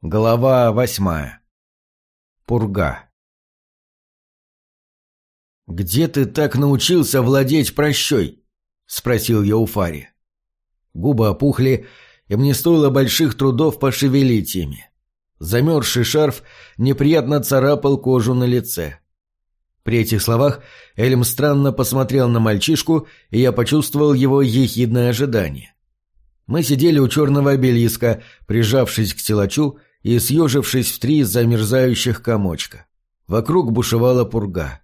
Глава восьмая. Пурга. «Где ты так научился владеть прощой?» — спросил я у Фари. Губы опухли, и мне стоило больших трудов пошевелить ими. Замерзший шарф неприятно царапал кожу на лице. При этих словах Эльм странно посмотрел на мальчишку, и я почувствовал его ехидное ожидание. Мы сидели у черного обелиска, прижавшись к силачу, и съежившись в три замерзающих комочка. Вокруг бушевала пурга.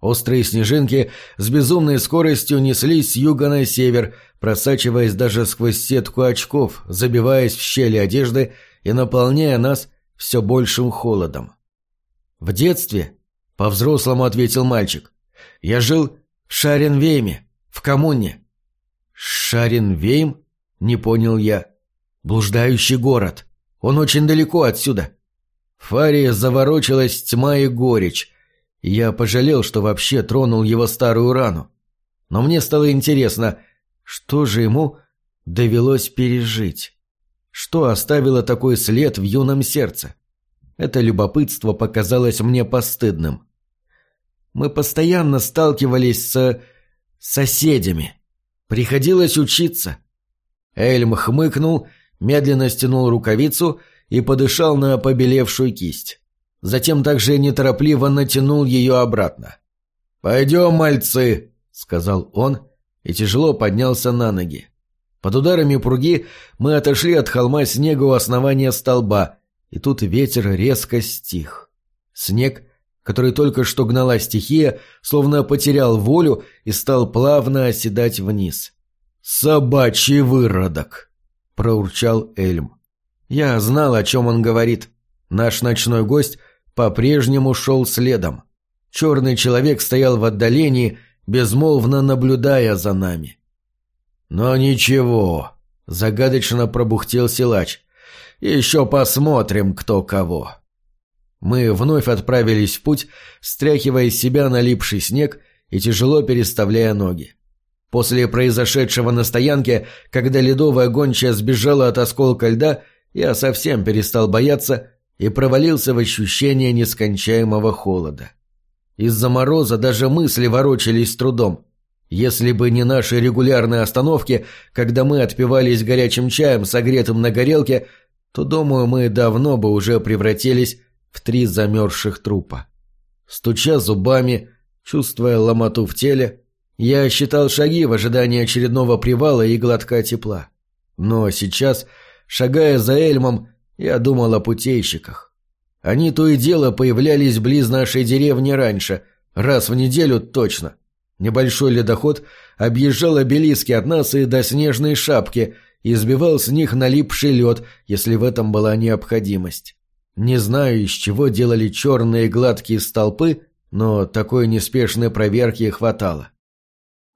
Острые снежинки с безумной скоростью неслись с юга на север, просачиваясь даже сквозь сетку очков, забиваясь в щели одежды и наполняя нас все большим холодом. «В детстве», — по-взрослому ответил мальчик, — «я жил в Шаренвейме, в коммуне». «Шаренвейм?» — не понял я. «Блуждающий город». Он очень далеко отсюда. В Фаре заворочилась тьма и горечь. Я пожалел, что вообще тронул его старую рану. Но мне стало интересно, что же ему довелось пережить? Что оставило такой след в юном сердце? Это любопытство показалось мне постыдным. Мы постоянно сталкивались с... соседями. Приходилось учиться. Эльм хмыкнул медленно стянул рукавицу и подышал на побелевшую кисть. Затем также неторопливо натянул ее обратно. «Пойдем, мальцы!» — сказал он и тяжело поднялся на ноги. Под ударами пруги мы отошли от холма снега у основания столба, и тут ветер резко стих. Снег, который только что гнала стихия, словно потерял волю и стал плавно оседать вниз. «Собачий выродок!» Проурчал Эльм. Я знал, о чем он говорит. Наш ночной гость по-прежнему шел следом. Черный человек стоял в отдалении, безмолвно наблюдая за нами. «Но ничего», — загадочно пробухтел силач. «Еще посмотрим, кто кого». Мы вновь отправились в путь, стряхивая из себя налипший снег и тяжело переставляя ноги. После произошедшего на стоянке, когда ледовая гончая сбежала от осколка льда, я совсем перестал бояться и провалился в ощущение нескончаемого холода. Из-за мороза даже мысли ворочались с трудом. Если бы не наши регулярные остановки, когда мы отпивались горячим чаем, согретым на горелке, то, думаю, мы давно бы уже превратились в три замерзших трупа. Стуча зубами, чувствуя ломоту в теле, я считал шаги в ожидании очередного привала и глотка тепла. Но сейчас, шагая за Эльмом, я думал о путейщиках. Они то и дело появлялись близ нашей деревни раньше, раз в неделю точно. Небольшой ледоход объезжал обелиски от нас и до снежной шапки и сбивал с них налипший лед, если в этом была необходимость. Не знаю, из чего делали черные гладкие столпы, но такой неспешной проверки хватало.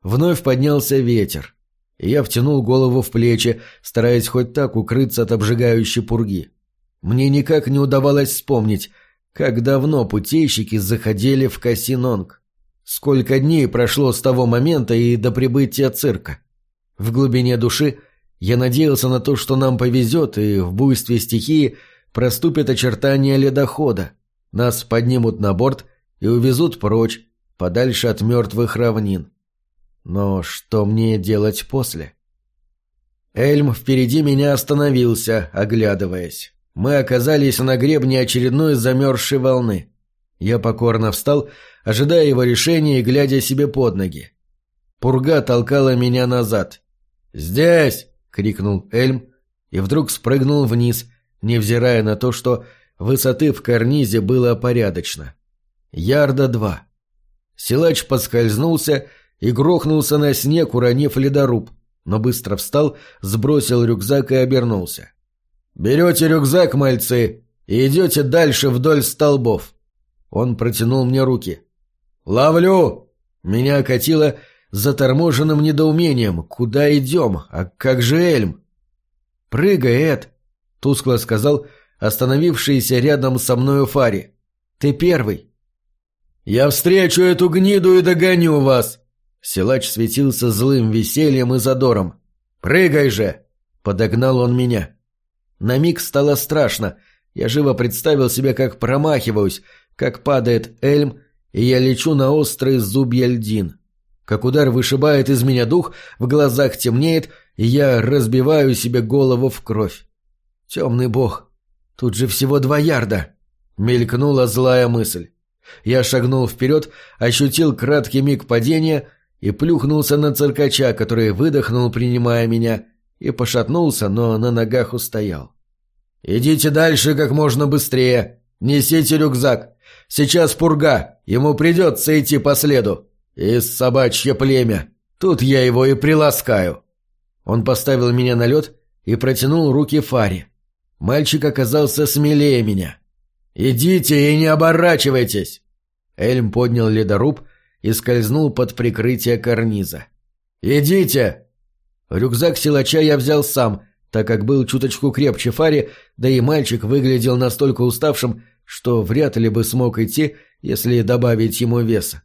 Вновь поднялся ветер, и я втянул голову в плечи, стараясь хоть так укрыться от обжигающей пурги. Мне никак не удавалось вспомнить, как давно путейщики заходили в Касинонг. Сколько дней прошло с того момента и до прибытия цирка. В глубине души я надеялся на то, что нам повезет, и в буйстве стихии проступят очертания ледохода. Нас поднимут на борт и увезут прочь, подальше от мертвых равнин. Но что мне делать после? Эльм впереди меня остановился, оглядываясь. Мы оказались на гребне очередной замерзшей волны. Я покорно встал, ожидая его решения и глядя себе под ноги. Пурга толкала меня назад. «Здесь!» — крикнул Эльм и вдруг спрыгнул вниз, невзирая на то, что высоты в карнизе было порядочно. Ярда два. Силач подскользнулся и грохнулся на снег, уронив ледоруб, но быстро встал, сбросил рюкзак и обернулся. «Берете рюкзак, мальцы, и идете дальше вдоль столбов». Он протянул мне руки. «Ловлю!» Меня окатило заторможенным недоумением. «Куда идем? А как же Эльм?» «Прыгай, Эд!» — тускло сказал остановившийся рядом со мною Фари. «Ты первый!» «Я встречу эту гниду и догоню вас!» Силач светился злым весельем и задором. «Прыгай же!» — подогнал он меня. На миг стало страшно. Я живо представил себе, как промахиваюсь, как падает Эльм, и я лечу на острые зубья льдин. Как удар вышибает из меня дух, в глазах темнеет, и я разбиваю себе голову в кровь. Темный бог, тут же всего два ярда. Мелькнула злая мысль. Я шагнул вперед, ощутил краткий миг падения и плюхнулся на циркача, который выдохнул, принимая меня, и пошатнулся, но на ногах устоял. «Идите дальше как можно быстрее. Несите рюкзак. Сейчас пурга. Ему придется идти по следу. Из собачье племя. Тут я его и приласкаю». Он поставил меня на лед и протянул руки Фаре. Мальчик оказался смелее меня. «Идите и не оборачивайтесь!» Эльм поднял ледоруб и скользнул под прикрытие карниза. «Идите!» Рюкзак силача я взял сам, так как был чуточку крепче Фари, да и мальчик выглядел настолько уставшим, что вряд ли бы смог идти, если добавить ему веса.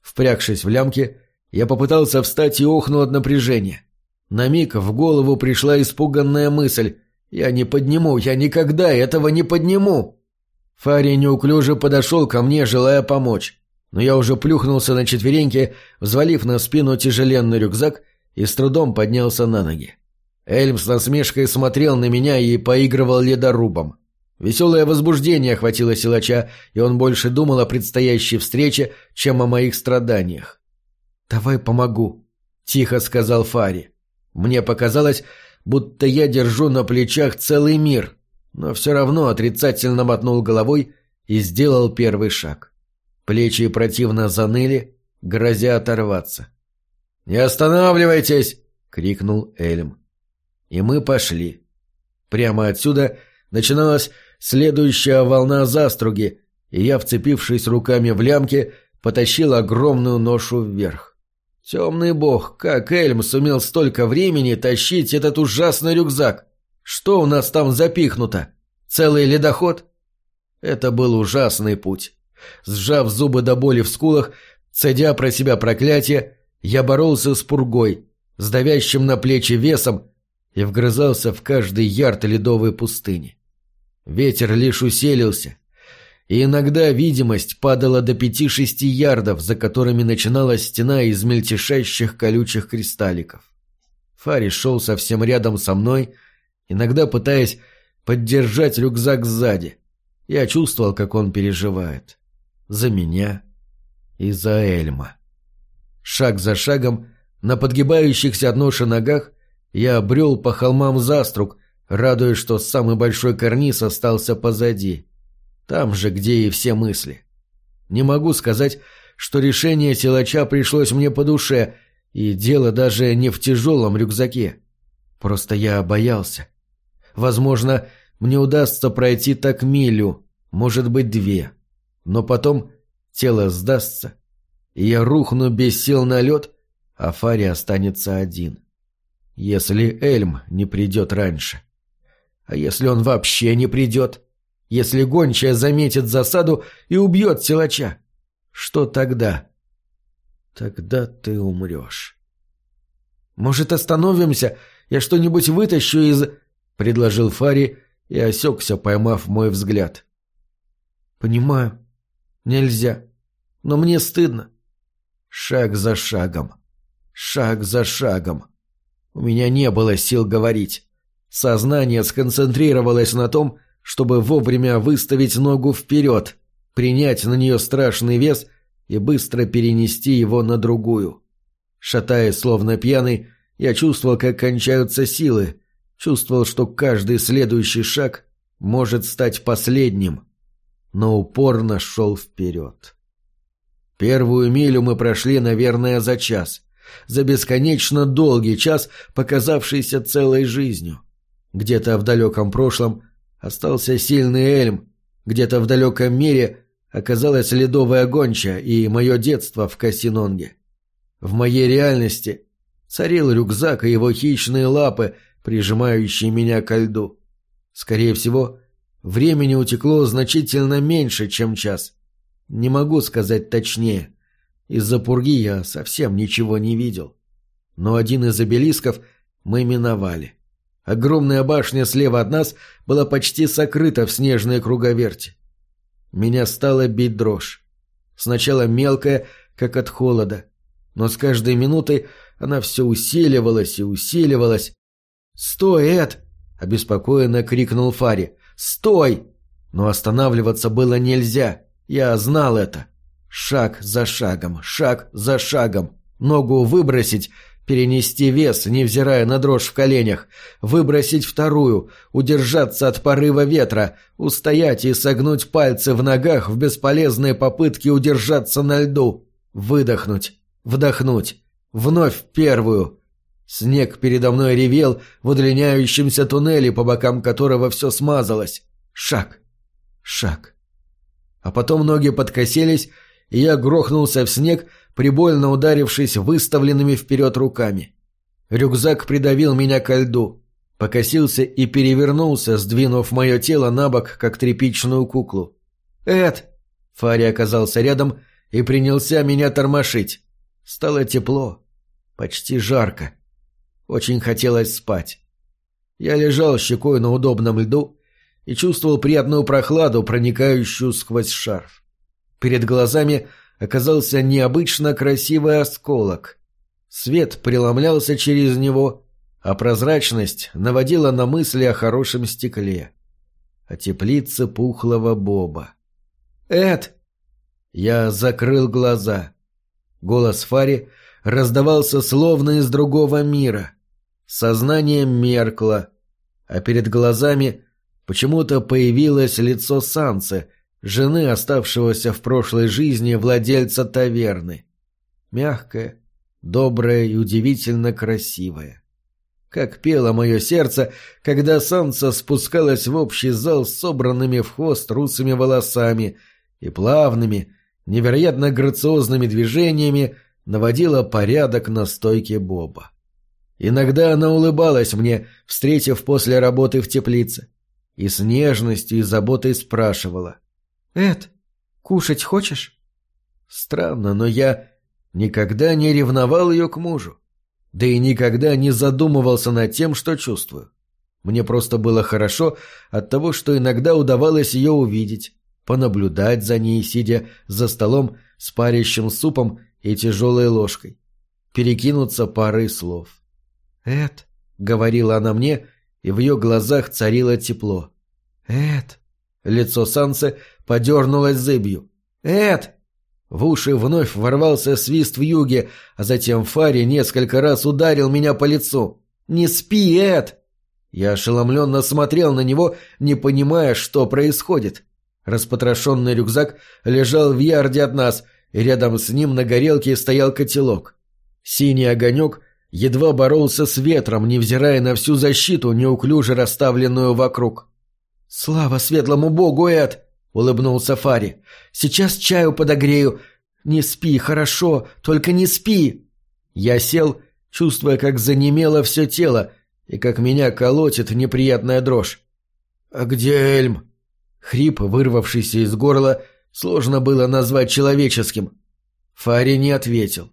Впрягшись в лямки, я попытался встать и охнул от напряжения. На миг в голову пришла испуганная мысль «Я не подниму, я никогда этого не подниму!» Фари неуклюже подошел ко мне, желая помочь, но я уже плюхнулся на четвереньки, взвалив на спину тяжеленный рюкзак и с трудом поднялся на ноги. Эльм с насмешкой смотрел на меня и поигрывал ледорубом. Веселое возбуждение охватило силача, и он больше думал о предстоящей встрече, чем о моих страданиях. «Давай помогу», — тихо сказал Фари. Мне показалось, будто я держу на плечах целый мир, но все равно отрицательно мотнул головой и сделал первый шаг. Плечи противно заныли, грозя оторваться. «Не останавливайтесь!» — крикнул Эльм. И мы пошли. Прямо отсюда начиналась следующая волна заструги, и я, вцепившись руками в лямки, потащил огромную ношу вверх. Темный бог, как Эльм сумел столько времени тащить этот ужасный рюкзак? Что у нас там запихнуто? Целый ледоход? Это был ужасный путь. Сжав зубы до боли в скулах, цедя про себя проклятие, я боролся с пургой, с давящим на плечи весом и вгрызался в каждый ярд ледовой пустыни. Ветер лишь усилился, и иногда видимость падала до пяти-шести ярдов, за которыми начиналась стена из мельтешащих колючих кристалликов. Фари шел совсем рядом со мной, иногда пытаясь поддержать рюкзак сзади. Я чувствовал, как он переживает. За меня и за Эльма. Шаг за шагом, на подгибающихся от ноши ногах, я обрел по холмам заструг, радуясь, что самый большой карниз остался позади. Там же, где и все мысли. Не могу сказать, что решение силача пришлось мне по душе, и дело даже не в тяжелом рюкзаке. Просто я боялся. Возможно, мне удастся пройти так милю, может быть, две. Но потом тело сдастся, и я рухну без сил на лед, а Фари останется один. Если Эльм не придет раньше. А если он вообще не придет? Если гончая заметит засаду и убьет силача? Что тогда? Тогда ты умрешь. Может, остановимся? Я что-нибудь вытащу из... — предложил Фари и осекся, поймав мой взгляд. «Понимаю. Нельзя. Но мне стыдно. Шаг за шагом. Шаг за шагом. У меня не было сил говорить. Сознание сконцентрировалось на том, чтобы вовремя выставить ногу вперед, принять на нее страшный вес и быстро перенести его на другую. Шатаясь, словно пьяный, я чувствовал, как кончаются силы, чувствовал, что каждый следующий шаг может стать последним, но упорно шел вперед. Первую милю мы прошли, наверное, за час. За бесконечно долгий час, показавшийся целой жизнью. Где-то в далеком прошлом остался сильный Эльм, где-то в далеком мире оказалась ледовая гонча и мое детство в Кассинонге. В моей реальности царил рюкзак и его хищные лапы, прижимающие меня ко льду. Скорее всего, времени утекло значительно меньше, чем час. Не могу сказать точнее. Из-за пурги я совсем ничего не видел. Но один из обелисков мы миновали. Огромная башня слева от нас была почти сокрыта в снежной круговерти. Меня стало бить дрожь. Сначала мелкая, как от холода, но с каждой минутой она все усиливалась и усиливалась. «Стой, Эд!» — обеспокоенно крикнул Фари. «Стой!» Но останавливаться было нельзя. Я знал это. Шаг за шагом, шаг за шагом. Ногу выбросить, перенести вес, невзирая на дрожь в коленях, выбросить вторую, удержаться от порыва ветра, устоять и согнуть пальцы в ногах в бесполезной попытке удержаться на льду, выдохнуть, вдохнуть, вновь первую. Снег передо мной ревел в удлиняющемся туннеле, по бокам которого все смазалось. Шаг, шаг. А потом ноги подкосились, и я грохнулся в снег, прибольно ударившись выставленными вперед руками. Рюкзак придавил меня ко льду, покосился и перевернулся, сдвинув мое тело на бок, как тряпичную куклу. «Эд!» Фари оказался рядом и принялся меня тормошить. Стало тепло, почти жарко. Очень хотелось спать. Я лежал щекой на удобном льду и чувствовал приятную прохладу, проникающую сквозь шарф. Перед глазами оказался необычно красивый осколок. Свет преломлялся через него, а прозрачность наводила на мысли о хорошем стекле. О теплице пухлого боба. «Эд!» Я закрыл глаза. Голос Фари раздавался словно из другого мира. Сознание меркло, а перед глазами почему-то появилось лицо Санцы — жены оставшегося в прошлой жизни владельца таверны. Мягкая, добрая и удивительно красивая. Как пело мое сердце, когда Санса спускалась в общий зал с собранными в хвост русыми волосами и плавными, невероятно грациозными движениями наводила порядок на стойке Боба. Иногда она улыбалась мне, встретив после работы в теплице, и с нежностью и заботой спрашивала. «Эд, кушать хочешь?» Странно, но я никогда не ревновал ее к мужу. Да и никогда не задумывался над тем, что чувствую. Мне просто было хорошо от того, что иногда удавалось ее увидеть, понаблюдать за ней, сидя за столом с парящим супом и тяжелой ложкой, перекинуться парой слов. «Эд», — говорила она мне, и в ее глазах царило тепло. «Эд». Лицо Сансы подернулась зыбью. «Эд!» В уши вновь ворвался свист в юге, а затем Фари несколько раз ударил меня по лицу. «Не спи, Эд!» Я ошеломленно смотрел на него, не понимая, что происходит. Распотрошенный рюкзак лежал в ярде от нас, и рядом с ним на горелке стоял котелок. Синий огонек едва боролся с ветром, невзирая на всю защиту, неуклюже расставленную вокруг. «Слава светлому богу, Эд!» — улыбнулся Фари. «Сейчас чаю подогрею. Не спи, хорошо, только не спи!» Я сел, чувствуя, как занемело все тело и как меня колотит неприятная дрожь. «А где Эльм?» Хрип, вырвавшийся из горла, сложно было назвать человеческим. Фари не ответил.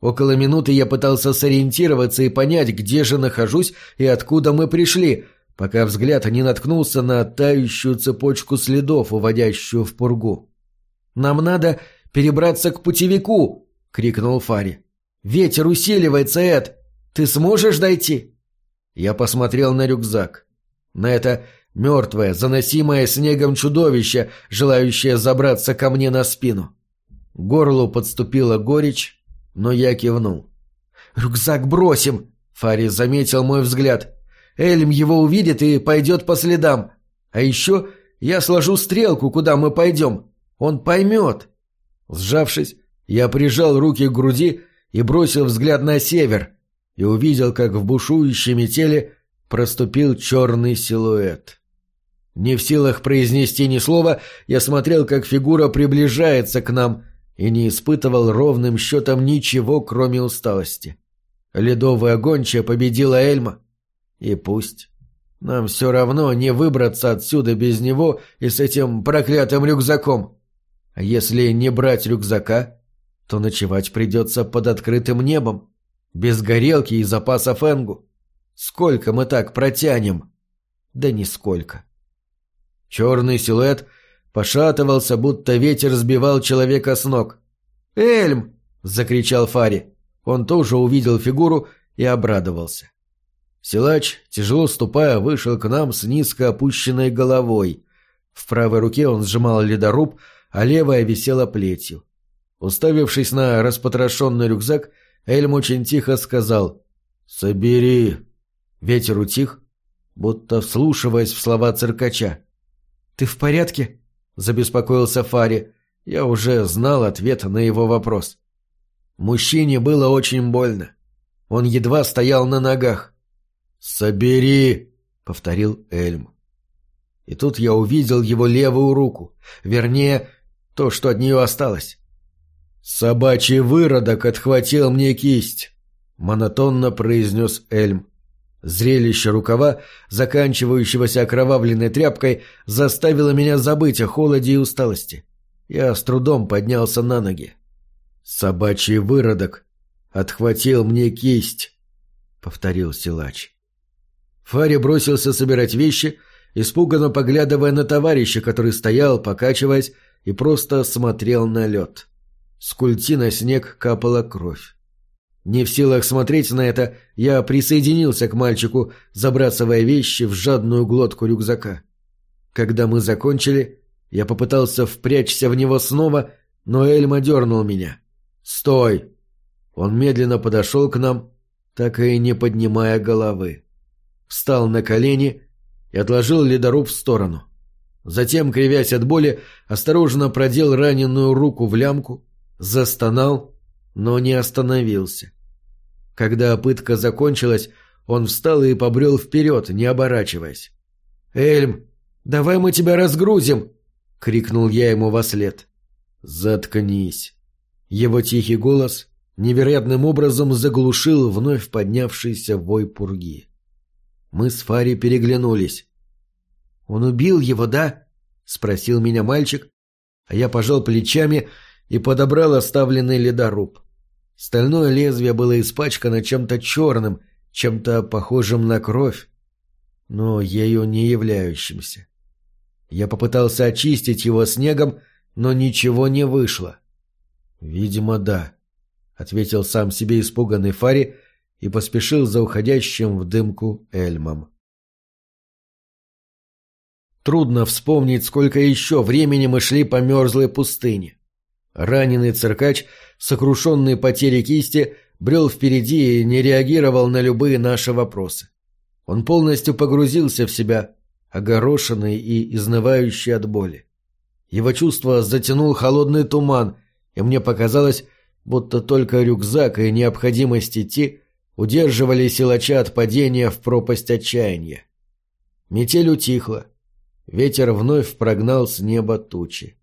Около минуты я пытался сориентироваться и понять, где же нахожусь и откуда мы пришли — пока взгляд не наткнулся на тающую цепочку следов, уводящую в пургу. «Нам надо перебраться к путевику!» — крикнул Фари. «Ветер усиливается, Эд! Ты сможешь дойти?» Я посмотрел на рюкзак. На это мертвое, заносимое снегом чудовище, желающее забраться ко мне на спину. горлу подступила горечь, но я кивнул. «Рюкзак бросим!» — Фари заметил мой взгляд. Эльм его увидит и пойдет по следам. А еще я сложу стрелку, куда мы пойдем. Он поймет. Сжавшись, я прижал руки к груди и бросил взгляд на север и увидел, как в бушующем теле проступил черный силуэт. Не в силах произнести ни слова, я смотрел, как фигура приближается к нам и не испытывал ровным счетом ничего, кроме усталости. Ледовая гончая победила Эльма. И пусть. Нам все равно не выбраться отсюда без него и с этим проклятым рюкзаком. А если не брать рюкзака, то ночевать придется под открытым небом, без горелки и запаса фэнгу. Сколько мы так протянем? Да нисколько. Черный силуэт пошатывался, будто ветер сбивал человека с ног. «Эльм!» — закричал Фари. Он тоже увидел фигуру и обрадовался. Силач, тяжело ступая, вышел к нам с низко опущенной головой. В правой руке он сжимал ледоруб, а левая висела плетью. Уставившись на распотрошенный рюкзак, Эльм очень тихо сказал «Собери». Ветер утих, будто вслушиваясь в слова циркача. «Ты в порядке?» — забеспокоился Фари. Я уже знал ответ на его вопрос. Мужчине было очень больно. Он едва стоял на ногах. «Собери!» — повторил Эльм. И тут я увидел его левую руку, вернее, то, что от нее осталось. «Собачий выродок отхватил мне кисть», — монотонно произнес Эльм. Зрелище рукава, заканчивающегося окровавленной тряпкой, заставило меня забыть о холоде и усталости. Я с трудом поднялся на ноги. «Собачий выродок отхватил мне кисть», — повторил силач. Фари бросился собирать вещи, испуганно поглядывая на товарища, который стоял, покачиваясь, и просто смотрел на лед. С культи на снег капала кровь. Не в силах смотреть на это, я присоединился к мальчику, забрасывая вещи в жадную глотку рюкзака. Когда мы закончили, я попытался впрячься в него снова, но Эльма дернул меня. «Стой!» Он медленно подошел к нам, так и не поднимая головы. Встал на колени и отложил ледоруб в сторону. Затем, кривясь от боли, осторожно продел раненую руку в лямку, застонал, но не остановился. Когда пытка закончилась, он встал и побрел вперед, не оборачиваясь. «Эльм, давай мы тебя разгрузим!» — крикнул я ему во след. «Заткнись!» Его тихий голос невероятным образом заглушил вновь поднявшийся вой пурги. Мы с Фари переглянулись. «Он убил его, да?» — спросил меня мальчик, а я пожал плечами и подобрал оставленный ледоруб. Стальное лезвие было испачкано чем-то черным, чем-то похожим на кровь, но ею не являющимся. Я попытался очистить его снегом, но ничего не вышло. «Видимо, да», — ответил сам себе испуганный Фари и поспешил за уходящим в дымку Эльмом. Трудно вспомнить, сколько еще времени мы шли по мерзлой пустыне. Раненый циркач — сокрушенный потерей кисти, брел впереди и не реагировал на любые наши вопросы. Он полностью погрузился в себя, огорошенный и изнывающий от боли. Его чувство затянул холодный туман, и мне показалось, будто только рюкзак и необходимость идти удерживали силача от падения в пропасть отчаяния. Метель утихла. Ветер вновь прогнал с неба тучи.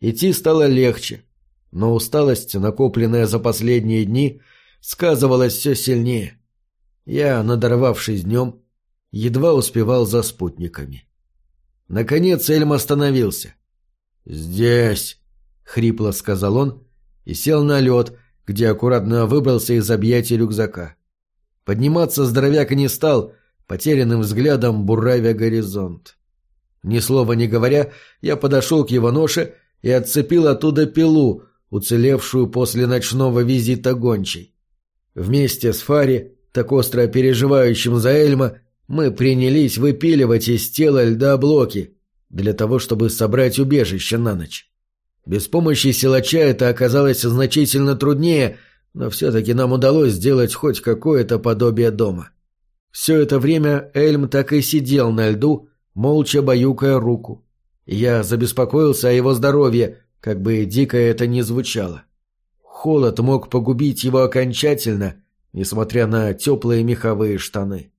Идти стало легче, но усталость, накопленная за последние дни, сказывалась все сильнее. Я, надорвавшись днем, едва успевал за спутниками. Наконец Эльм остановился. «Здесь!» — хрипло сказал он и сел на лед, где аккуратно выбрался из объятий рюкзака. Подниматься здоровяк не стал, потерянным взглядом буравя горизонт. Ни слова не говоря, я подошел к его ноше и отцепил оттуда пилу, уцелевшую после ночного визита гончей. Вместе с Фари, так остро переживающим за Эльма, мы принялись выпиливать из тела льда блоки для того, чтобы собрать убежище на ночь. Без помощи силача это оказалось значительно труднее, но все-таки нам удалось сделать хоть какое-то подобие дома. Все это время Эльм так и сидел на льду, молча баюкая руку. Я забеспокоился о его здоровье, как бы дико это ни звучало. Холод мог погубить его окончательно, несмотря на теплые меховые штаны.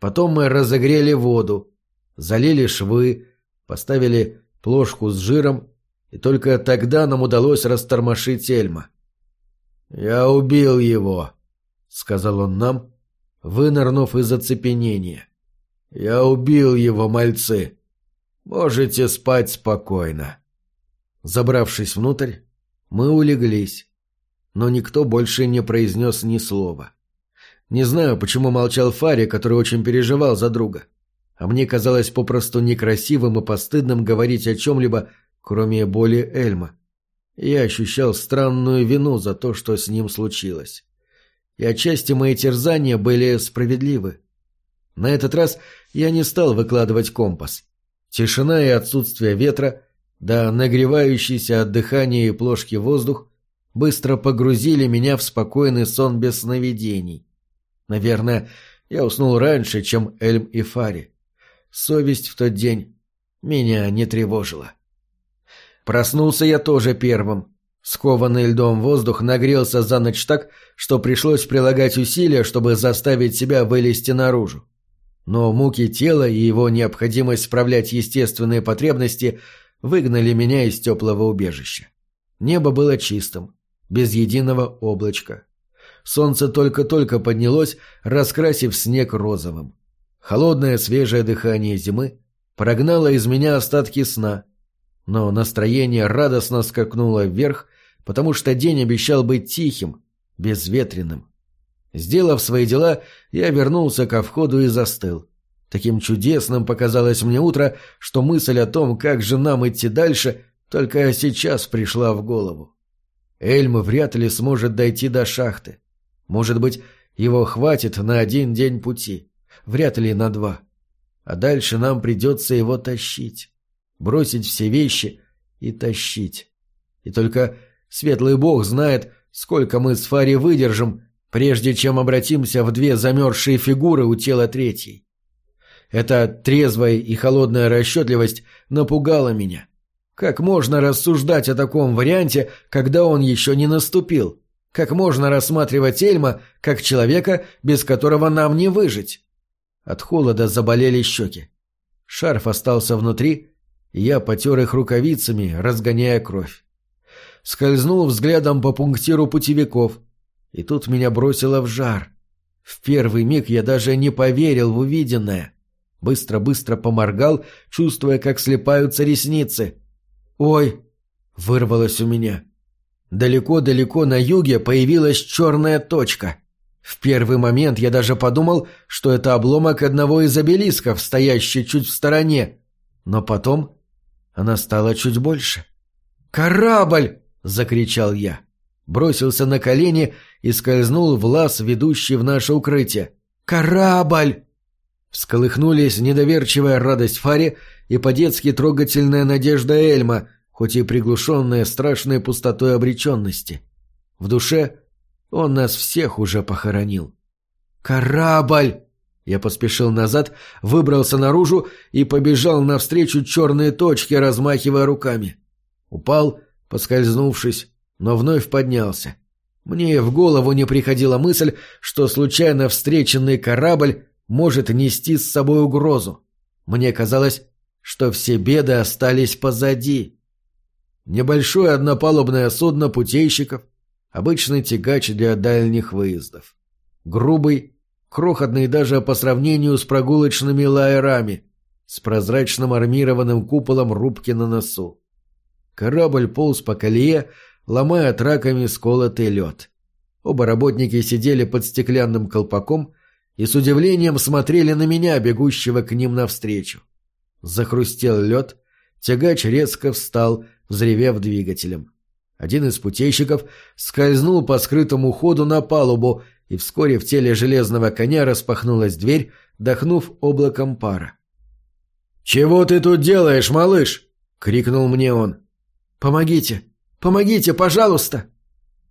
Потом мы разогрели воду, залили швы, поставили плошку с жиром, и только тогда нам удалось растормошить Эльма. «Я убил его», — сказал он нам, вынырнув из оцепенения. «Я убил его, мальцы. Можете спать спокойно». Забравшись внутрь, мы улеглись, но никто больше не произнес ни слова. Не знаю, почему молчал Фари, который очень переживал за друга. А мне казалось попросту некрасивым и постыдным говорить о чем-либо, кроме боли Эльма. Я ощущал странную вину за то, что с ним случилось. И отчасти мои терзания были справедливы. На этот раз я не стал выкладывать компас. Тишина и отсутствие ветра, да нагревающийся от дыхания и плошки воздух, быстро погрузили меня в спокойный сон без сновидений. Наверное, я уснул раньше, чем Эльм и Фари. Совесть в тот день меня не тревожила. Проснулся я тоже первым. Скованный льдом воздух нагрелся за ночь так, что пришлось прилагать усилия, чтобы заставить себя вылезти наружу. Но муки тела и его необходимость справлять естественные потребности выгнали меня из теплого убежища. Небо было чистым, без единого облачка. Солнце только-только поднялось, раскрасив снег розовым. Холодное свежее дыхание зимы прогнало из меня остатки сна — но настроение радостно скакнуло вверх, потому что день обещал быть тихим, безветренным. Сделав свои дела, я вернулся ко входу и застыл. Таким чудесным показалось мне утро, что мысль о том, как же нам идти дальше, только сейчас пришла в голову. Эльм вряд ли сможет дойти до шахты. Может быть, его хватит на один день пути, вряд ли на два. А дальше нам придется его тащить бросить все вещи и тащить. И только светлый бог знает, сколько мы с Фари выдержим, прежде чем обратимся в две замерзшие фигуры у тела третьей. Эта трезвая и холодная расчетливость напугала меня. Как можно рассуждать о таком варианте, когда он еще не наступил? Как можно рассматривать Эльма как человека, без которого нам не выжить? От холода заболели щеки. Шарф остался внутри, я потер их рукавицами, разгоняя кровь. Скользнул взглядом по пунктиру путевиков, и тут меня бросило в жар. В первый миг я даже не поверил в увиденное. Быстро-быстро поморгал, чувствуя, как слепаются ресницы. «Ой!» — вырвалось у меня. Далеко-далеко на юге появилась черная точка. В первый момент я даже подумал, что это обломок одного из обелисков, стоящий чуть в стороне. Но потом она стала чуть больше. «Корабль!» — закричал я. Бросился на колени и скользнул в лаз, ведущий в наше укрытие. «Корабль!» Всколыхнулись недоверчивая радость Фари и по-детски трогательная надежда Эльма, хоть и приглушенная страшной пустотой обреченности. В душе он нас всех уже похоронил. «Корабль!» Я поспешил назад, выбрался наружу и побежал навстречу черные точки, размахивая руками. Упал, поскользнувшись, но вновь поднялся. Мне в голову не приходила мысль, что случайно встреченный корабль может нести с собой угрозу. Мне казалось, что все беды остались позади. Небольшое однопалубное судно путейщиков, обычный тягач для дальних выездов. Грубый, крохотный даже по сравнению с прогулочными лайерами, с прозрачным армированным куполом рубки на носу. Корабль полз по колее, ломая траками сколотый лед. Оба работники сидели под стеклянным колпаком и с удивлением смотрели на меня, бегущего к ним навстречу. Захрустел лед, тягач резко встал, взревев двигателем. Один из путейщиков скользнул по скрытому ходу на палубу и вскоре в теле железного коня распахнулась дверь, дохнув облаком пара. «Чего ты тут делаешь, малыш?» — крикнул мне он. «Помогите! Помогите, пожалуйста!»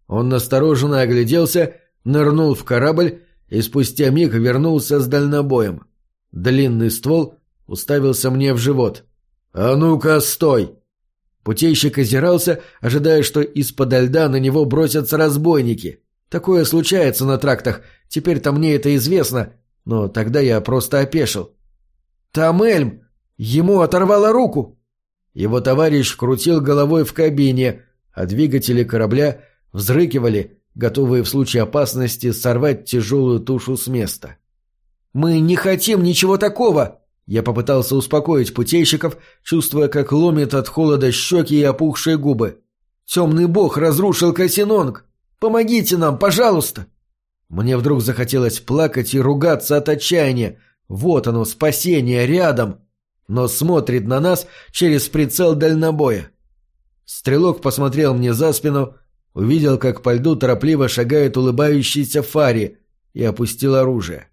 Он настороженно огляделся, нырнул в корабль и спустя миг вернулся с дальнобоем. Длинный ствол уставился мне в живот. «А ну-ка, стой!» Путейщик озирался, ожидая, что из-под льда на него бросятся разбойники. Такое случается на трактах, теперь-то мне это известно, но тогда я просто опешил. «Там Эльм! Ему оторвало руку!» Его товарищ крутил головой в кабине, а двигатели корабля взрыкивали, готовые в случае опасности сорвать тяжелую тушу с места. «Мы не хотим ничего такого!» Я попытался успокоить путейщиков, чувствуя, как ломит от холода щеки и опухшие губы. «Темный бог разрушил Касинонг! Помогите нам, пожалуйста!» Мне вдруг захотелось плакать и ругаться от отчаяния. Вот оно, спасение, рядом. Но смотрит на нас через прицел дальнобоя. Стрелок посмотрел мне за спину, увидел, как по льду торопливо шагает улыбающийся Фари, и опустил оружие.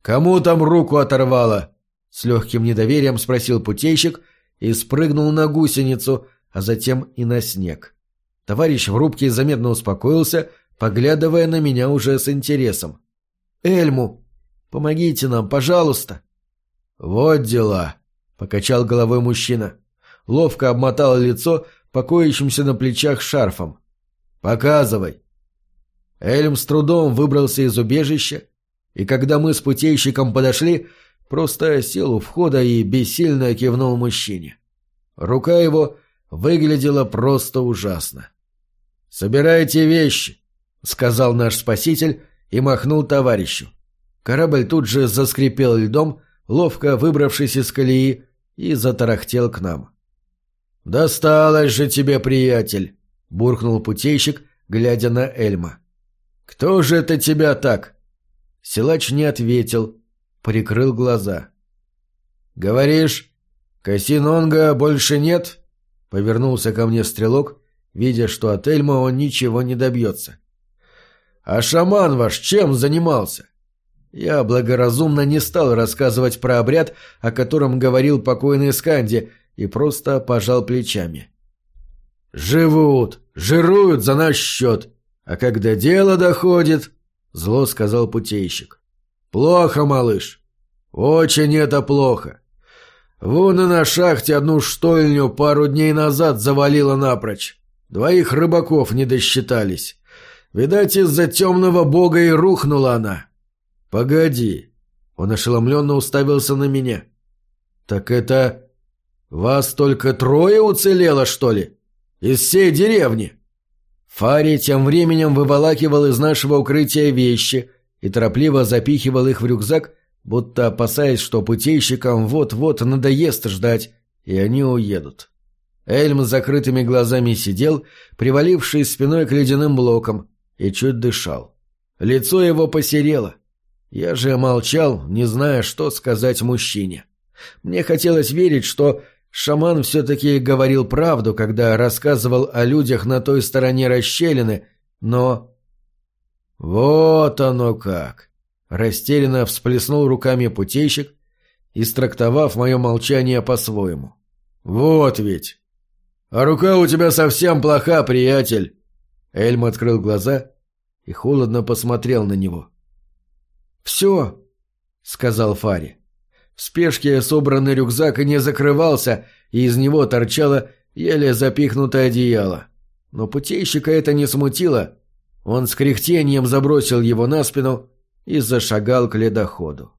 «Кому там руку оторвало?» С легким недоверием спросил путейщик и спрыгнул на гусеницу, а затем и на снег. Товарищ в рубке заметно успокоился, поглядывая на меня уже с интересом. «Эльму, помогите нам, пожалуйста!» «Вот дела!» — покачал головой мужчина. Ловко обмотал лицо покоящимся на плечах шарфом. «Показывай!» Эльм с трудом выбрался из убежища, и когда мы с путейщиком подошли, просто сел у входа и бессильно кивнул мужчине. Рука его выглядела просто ужасно. «Собирайте вещи», — сказал наш спаситель и махнул товарищу. Корабль тут же заскрипел льдом, ловко выбравшись из колеи, и затарахтел к нам. «Досталось же тебе, приятель!» — буркнул путейщик, глядя на Эльма. «Кто же это тебя так?» Силач не ответил, прикрыл глаза. «Говоришь, Касинонга больше нет?» Повернулся ко мне стрелок, видя, что от Эльма он ничего не добьется. «А шаман ваш чем занимался?» Я благоразумно не стал рассказывать про обряд, о котором говорил покойный Сканди, и просто пожал плечами. «Живут, жируют за наш счет, а когда дело доходит...» — зло сказал путейщик. «Плохо, малыш. Очень это плохо. Вон и на шахте одну штольню пару дней назад завалило напрочь. Двоих рыбаков не досчитались. Видать, из-за темного бога и рухнула она. Погоди. Он ошеломленно уставился на меня. Так это... Вас только трое уцелело, что ли? Из всей деревни? Фари тем временем выволакивал из нашего укрытия вещи и торопливо запихивал их в рюкзак, будто опасаясь, что путейщикам вот-вот надоест ждать, и они уедут. Эльм с закрытыми глазами сидел, привалившись спиной к ледяным блокам, и чуть дышал. Лицо его посерело. Я же молчал, не зная, что сказать мужчине. Мне хотелось верить, что шаман все-таки говорил правду, когда рассказывал о людях на той стороне расщелины, но... «Вот оно как!» — растерянно всплеснул руками путейщик, истрактовав мое молчание по-своему. «Вот ведь! А рука у тебя совсем плоха, приятель!» Эльм открыл глаза и холодно посмотрел на него. «Все!» — сказал Фари. В спешке собранный рюкзак не закрывался, и из него торчало еле запихнутое одеяло. Но путейщика это не смутило. Он с кряхтением забросил его на спину и зашагал к ледоходу.